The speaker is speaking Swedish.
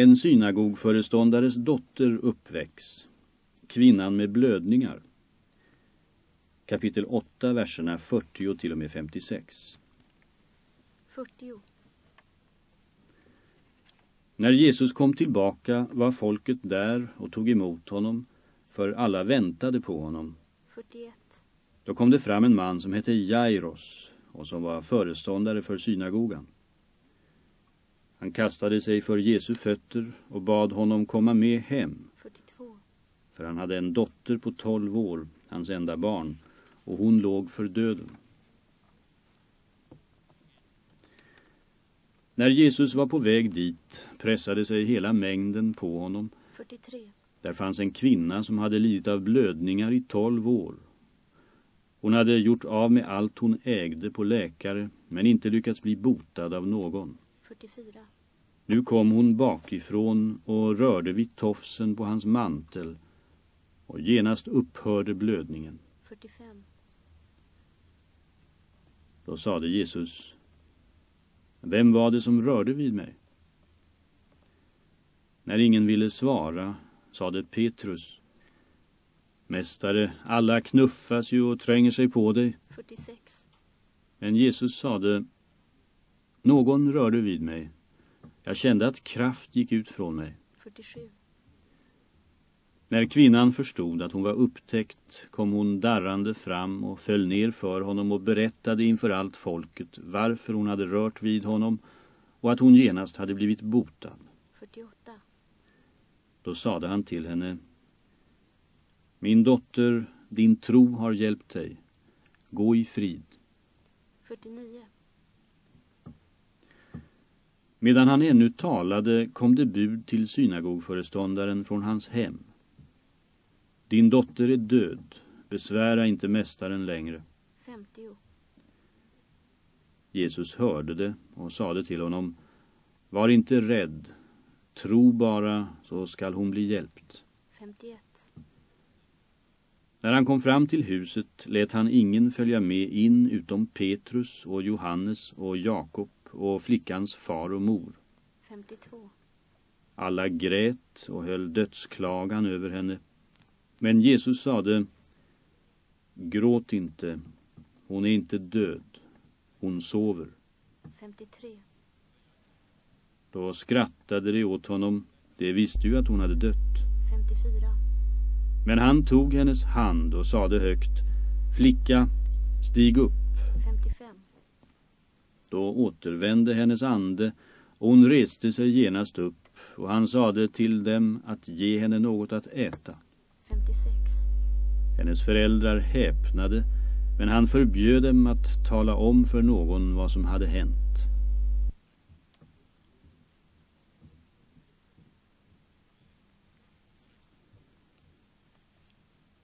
En synagogföreståndares dotter uppväcks. Kvinnan med blödningar. Kapitel 8, verserna 40 till och med 56. 40. När Jesus kom tillbaka var folket där och tog emot honom, för alla väntade på honom. 41. Då kom det fram en man som hette Jairos och som var föreståndare för synagogan. Han kastade sig för Jesu fötter och bad honom komma med hem, 42. för han hade en dotter på tolv år, hans enda barn, och hon låg för döden. När Jesus var på väg dit pressade sig hela mängden på honom. 43. Där fanns en kvinna som hade lidit av blödningar i tolv år. Hon hade gjort av med allt hon ägde på läkare men inte lyckats bli botad av någon. 44. Nu kom hon bakifrån och rörde vid tofsen på hans mantel och genast upphörde blödningen. 45. Då sade Jesus Vem var det som rörde vid mig? När ingen ville svara sade Petrus Mästare, alla knuffas ju och tränger sig på dig. 46. Men Jesus sade Någon rörde vid mig. Jag kände att kraft gick ut från mig. 47. När kvinnan förstod att hon var upptäckt kom hon darrande fram och föll ner för honom och berättade inför allt folket varför hon hade rört vid honom och att hon genast hade blivit botad. 48. Då sade han till henne Min dotter, din tro har hjälpt dig. Gå i frid. 49. Medan han ännu talade kom det bud till synagogföreståndaren från hans hem. Din dotter är död. Besvära inte mästaren längre. 50. Jesus hörde det och sade till honom Var inte rädd. Tro bara så skall hon bli hjälpt. 51. När han kom fram till huset lät han ingen följa med in utom Petrus och Johannes och Jakob och flickans far och mor. 52. Alla grät och höll dödsklagan över henne. Men Jesus sade Gråt inte, hon är inte död, hon sover. 53. Då skrattade de åt honom, de visste ju att hon hade dött. 54. Men han tog hennes hand och sade högt Flicka, stig upp. 55. Då återvände hennes ande och hon reste sig genast upp och han sade till dem att ge henne något att äta. 56. Hennes föräldrar häpnade men han förbjöd dem att tala om för någon vad som hade hänt.